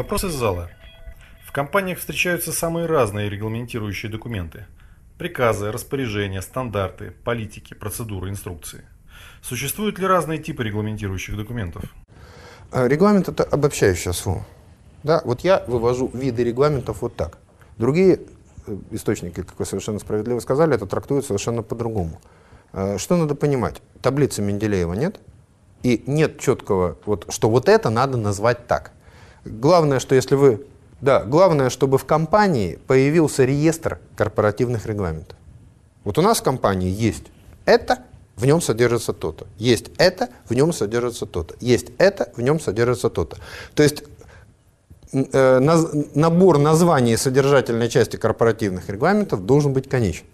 Вопрос из зала. В компаниях встречаются самые разные регламентирующие документы. Приказы, распоряжения, стандарты, политики, процедуры, инструкции. Существуют ли разные типы регламентирующих документов? А, регламент – это обобщающее слово. Да, вот я вывожу виды регламентов вот так. Другие э, источники, как вы совершенно справедливо сказали, это трактуют совершенно по-другому. А, что надо понимать? Таблицы Менделеева нет, и нет четкого, вот, что вот это надо назвать так. Главное, что если вы... Да, главное, чтобы в компании появился реестр корпоративных регламентов. Вот у нас в компании есть это, в нем содержится то-то. Есть это, в нем содержится то-то. Есть это, в нем содержится то-то. То есть э, наз, набор названий содержательной части корпоративных регламентов должен быть конечен.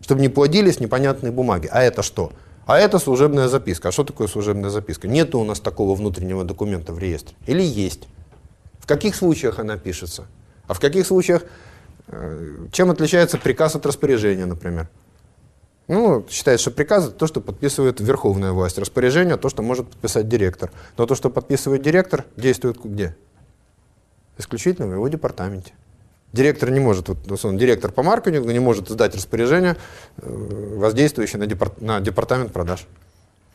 Чтобы не плодились непонятные бумаги. А это что? А это служебная записка. А что такое служебная записка? Нет у нас такого внутреннего документа в реестре. Или есть? В каких случаях она пишется? А в каких случаях, э, чем отличается приказ от распоряжения, например? Ну, считается, что приказ – это то, что подписывает верховная власть. Распоряжение – то, что может подписать директор. Но то, что подписывает директор, действует где? Исключительно в его департаменте. Директор не может, вот, он директор по маркетингу не может издать распоряжение, э, воздействующее на, департ, на департамент продаж.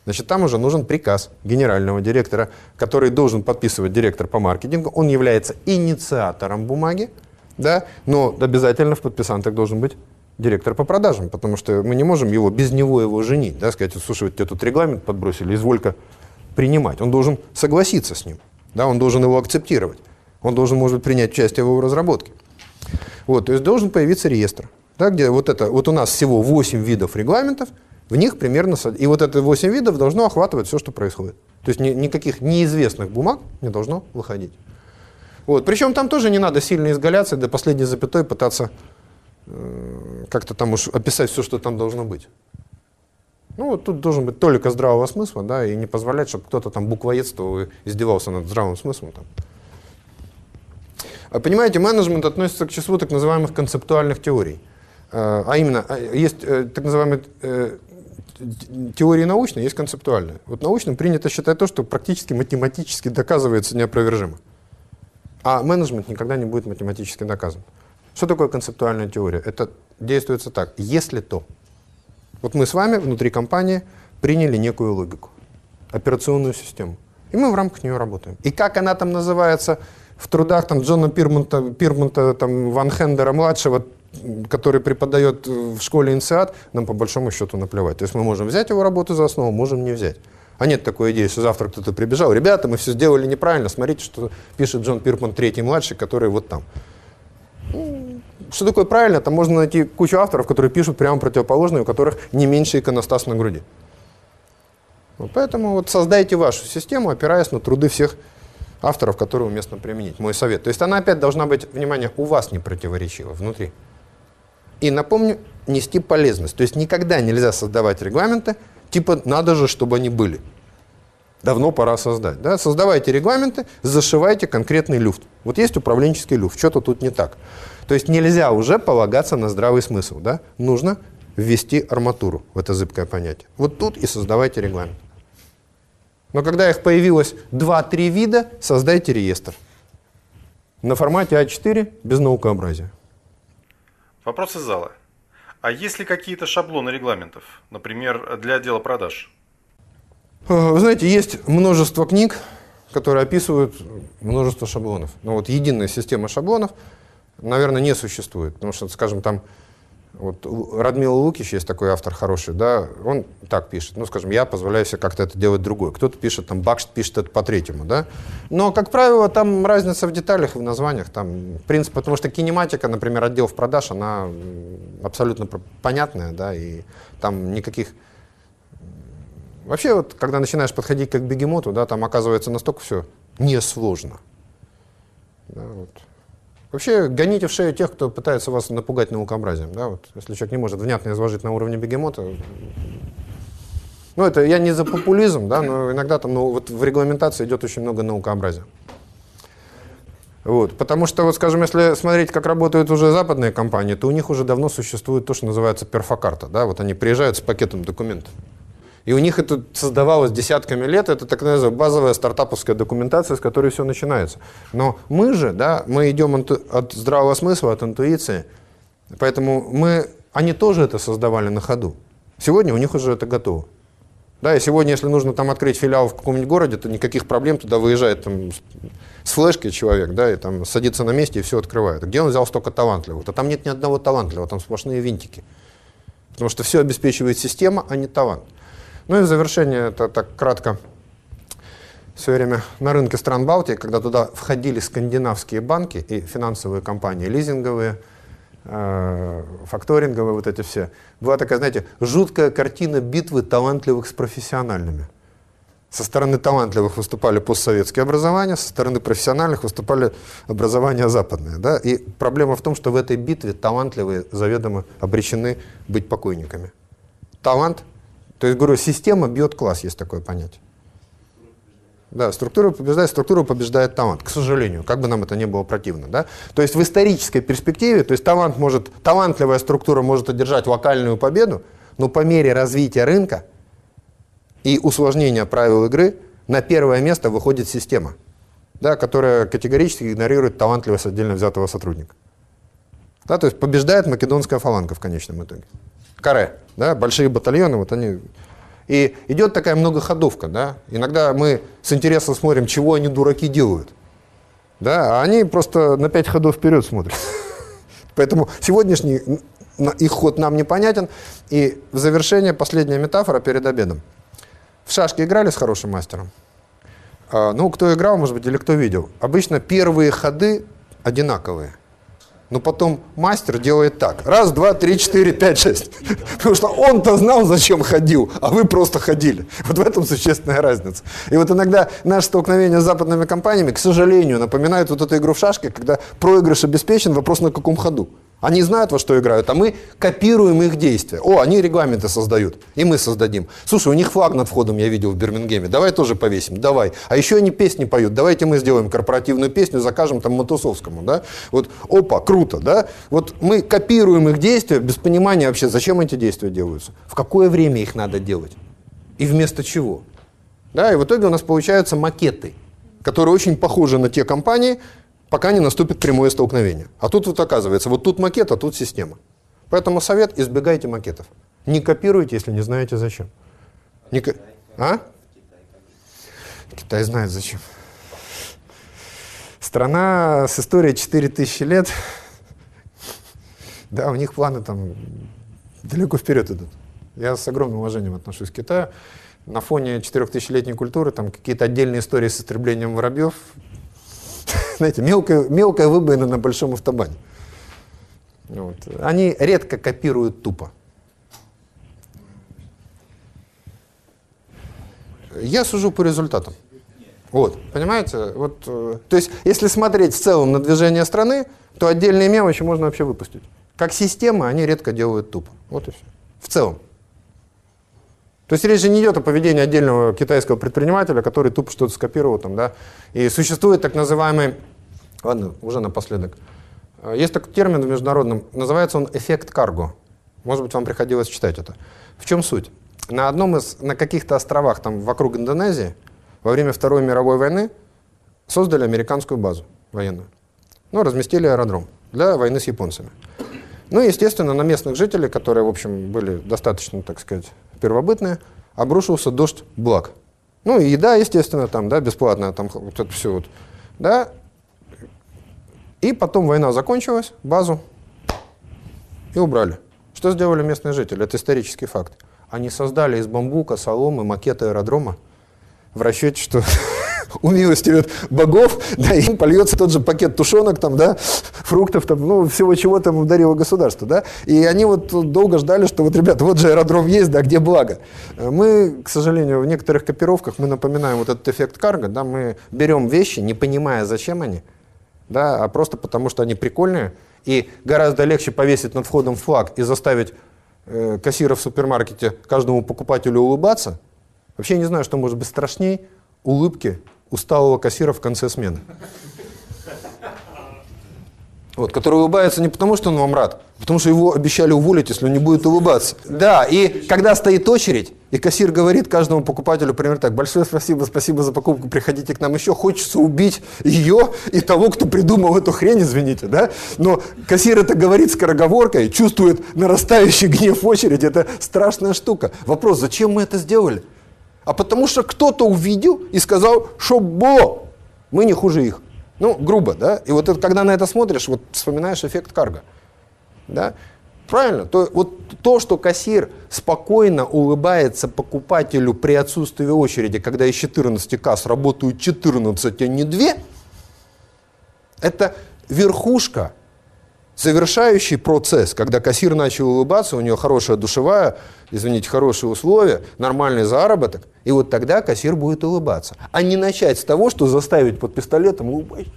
Значит, там уже нужен приказ генерального директора, который должен подписывать директор по маркетингу. Он является инициатором бумаги, да, но обязательно в подписантах должен быть директор по продажам, потому что мы не можем его без него его женить, да, сказать, слушай, вот тебе тут регламент подбросили, изволь-ка принимать. Он должен согласиться с ним, да, он должен его акцептировать, он должен, может принять участие в его разработке. Вот, то есть должен появиться реестр, да, где вот это, вот у нас всего 8 видов регламентов, в них примерно, и вот это 8 видов должно охватывать все, что происходит. То есть ни, никаких неизвестных бумаг не должно выходить. Вот. Причем там тоже не надо сильно изгаляться, до последней запятой пытаться э, как-то там уж описать все, что там должно быть. Ну, вот тут должен быть только здравого смысла, да, и не позволять, чтобы кто-то там буквоедствовал и издевался над здравым смыслом. Там. А понимаете, менеджмент относится к числу так называемых концептуальных теорий. А, а именно, а, есть э, так называемые э, теории научные, есть концептуальные. Вот научным принято считать то, что практически математически доказывается неопровержимо. А менеджмент никогда не будет математически доказан. Что такое концептуальная теория? Это действуется так. Если то. Вот мы с вами внутри компании приняли некую логику, операционную систему. И мы в рамках нее работаем. И как она там называется в трудах там, Джона Пирмонта, Пирмонта там, Ван Хендера-младшего, который преподает в школе ИНСИАД, нам по большому счету наплевать. То есть мы можем взять его работу за основу, можем не взять. А нет такой идеи, что завтра кто-то прибежал. Ребята, мы все сделали неправильно, смотрите, что пишет Джон Пирман, третий младший, который вот там. Что такое правильно? Там можно найти кучу авторов, которые пишут прямо противоположные, у которых не меньше иконостас на груди. Вот поэтому вот создайте вашу систему, опираясь на труды всех авторов, которые уместно применить. Мой совет. То есть она опять должна быть, внимание, у вас не противоречива внутри. И напомню, нести полезность. То есть никогда нельзя создавать регламенты, типа надо же, чтобы они были. Давно пора создать. Да? Создавайте регламенты, зашивайте конкретный люфт. Вот есть управленческий люфт, что-то тут не так. То есть нельзя уже полагаться на здравый смысл. Да? Нужно ввести арматуру в это зыбкое понятие. Вот тут и создавайте регламент. Но когда их появилось 2-3 вида, создайте реестр. На формате А4 без наукообразия. Вопрос из зала. А есть ли какие-то шаблоны регламентов, например, для отдела продаж? Э, вы знаете, есть множество книг, которые описывают множество шаблонов. Но вот единая система шаблонов, наверное, не существует. Потому что, скажем, там вот Радмил Лукич есть такой автор хороший, да, он так пишет, ну, скажем, я позволяю себе как-то это делать другой. Кто-то пишет, там, Бакшт пишет это по третьему, да. Но, как правило, там разница в деталях и в названиях, там, принцип, потому что кинематика, например, отделов продаж, она абсолютно понятная, да, и там никаких... Вообще, вот, когда начинаешь подходить как к бегемоту, да, там оказывается настолько все несложно. Да, вот. Вообще гоните в шею тех, кто пытается вас напугать наукообразием. Да? Вот, если человек не может внятно изложить на уровне бегемота, ну, это я не за популизм, да, но иногда там ну, вот в регламентации идет очень много наукообразия. Вот, потому что, вот, скажем, если смотреть, как работают уже западные компании, то у них уже давно существует то, что называется перфокарта. Да? Вот они приезжают с пакетом документов. И у них это создавалось десятками лет, это так называемая базовая стартаповская документация, с которой все начинается. Но мы же, да, мы идем от здравого смысла, от интуиции, поэтому мы, они тоже это создавали на ходу. Сегодня у них уже это готово. Да, и сегодня, если нужно там открыть филиал в каком-нибудь городе, то никаких проблем туда выезжает там, с флешкой человек, да, и там садится на месте и все открывает. Где он взял столько талантливых? Да там нет ни одного талантливого, там сплошные винтики. Потому что все обеспечивает система, а не талант. Ну и в завершение, это так кратко, все время на рынке стран Балтии, когда туда входили скандинавские банки и финансовые компании, лизинговые, э, факторинговые, вот эти все, была такая, знаете, жуткая картина битвы талантливых с профессиональными. Со стороны талантливых выступали постсоветские образования, со стороны профессиональных выступали образования западные. Да? И проблема в том, что в этой битве талантливые заведомо обречены быть покойниками. Талант то есть, говорю, система бьет класс, есть такое понятие. Да, структура побеждает, структура побеждает талант, к сожалению, как бы нам это ни было противно. Да? То есть в исторической перспективе, то есть талант может, талантливая структура может одержать локальную победу, но по мере развития рынка и усложнения правил игры на первое место выходит система, да, которая категорически игнорирует талантливость отдельно взятого сотрудника. Да, то есть побеждает македонская фаланга в конечном итоге каре, да, большие батальоны, вот они. И идет такая многоходовка, да. Иногда мы с интересом смотрим, чего они дураки делают, да, а они просто на пять ходов вперед смотрят. Поэтому сегодняшний их ход нам непонятен. И в завершение последняя метафора перед обедом. В шашки играли с хорошим мастером? А, ну, кто играл, может быть, или кто видел. Обычно первые ходы одинаковые. Но потом мастер делает так. Раз, два, три, четыре, пять, шесть. Потому что он-то знал, зачем ходил, а вы просто ходили. Вот в этом существенная разница. И вот иногда наше столкновение с западными компаниями, к сожалению, напоминает вот эту игру в шашки, когда проигрыш обеспечен, вопрос на каком ходу. Они знают, во что играют, а мы копируем их действия. О, они регламенты создают, и мы создадим. Слушай, у них флаг над входом я видел в Бирмингеме, давай тоже повесим, давай. А еще они песни поют, давайте мы сделаем корпоративную песню, закажем там Матусовскому, да? Вот, опа, круто, да? Вот мы копируем их действия без понимания вообще, зачем эти действия делаются, в какое время их надо делать и вместо чего. Да, и в итоге у нас получаются макеты, которые очень похожи на те компании, пока не наступит прямое столкновение. А тут вот оказывается, вот тут макет, а тут система. Поэтому совет, избегайте макетов. Не копируйте, если не знаете зачем. Не. А? Китай знает зачем. Страна с историей 4000 лет. Да, у них планы там далеко вперед идут. Я с огромным уважением отношусь к Китаю. На фоне 4000-летней культуры там какие-то отдельные истории с истреблением воробьев знаете, мелкая, мелкая выбоина на большом автобане. Вот. Они редко копируют тупо. Я сужу по результатам. Вот, понимаете? Вот, э, то есть, если смотреть в целом на движение страны, то отдельные мелочи можно вообще выпустить. Как системы они редко делают тупо. Вот и все. В целом. То есть речь же не идет о поведении отдельного китайского предпринимателя, который тупо что-то скопировал там, да. И существует так называемый, ладно, уже напоследок, э, есть такой термин в международном, называется он эффект карго. Может быть, вам приходилось читать это. В чем суть? На одном из, на каких-то островах там вокруг Индонезии во время Второй мировой войны создали американскую базу военную. Ну, разместили аэродром для войны с японцами. Ну, естественно, на местных жителей, которые, в общем, были достаточно, так сказать, первобытные, обрушился дождь благ. Ну, и еда, естественно, там, да, бесплатная, там, вот это все вот, да. И потом война закончилась, базу и убрали. Что сделали местные жители? Это исторический факт. Они создали из бамбука, соломы, макеты аэродрома в расчете, что умилостивят богов, да, им польется тот же пакет тушенок, там, да, фруктов, там, ну, всего чего там ударило государство, да, и они вот долго ждали, что вот, ребята, вот же аэродром есть, да, где благо. Мы, к сожалению, в некоторых копировках мы напоминаем вот этот эффект карга, да, мы берем вещи, не понимая, зачем они, да, а просто потому, что они прикольные, и гораздо легче повесить над входом флаг и заставить э, кассира в супермаркете каждому покупателю улыбаться. Вообще не знаю, что может быть страшней улыбки усталого кассира в конце смены. Вот, который улыбается не потому, что он вам рад, Потому что его обещали уволить, если он не будет улыбаться. Да, и когда стоит очередь, и кассир говорит каждому покупателю примерно так, большое спасибо, спасибо за покупку, приходите к нам еще, хочется убить ее и того, кто придумал эту хрень, извините, да? Но кассир это говорит скороговоркой, чувствует нарастающий гнев очереди, это страшная штука. Вопрос, зачем мы это сделали? А потому что кто-то увидел и сказал, что бо, мы не хуже их. Ну, грубо, да? И вот это, когда на это смотришь, вот вспоминаешь эффект карга. Да? Правильно. То, вот то, что кассир спокойно улыбается покупателю при отсутствии очереди, когда из 14 касс работают 14, а не 2, это верхушка, завершающий процесс, когда кассир начал улыбаться, у него хорошая душевая, извините, хорошие условия, нормальный заработок, и вот тогда кассир будет улыбаться. А не начать с того, что заставить под пистолетом улыбаться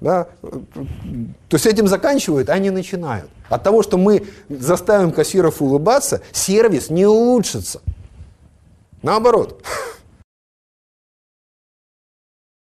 Да? То есть этим заканчивают, а не начинают. От того, что мы заставим кассиров улыбаться, сервис не улучшится. Наоборот.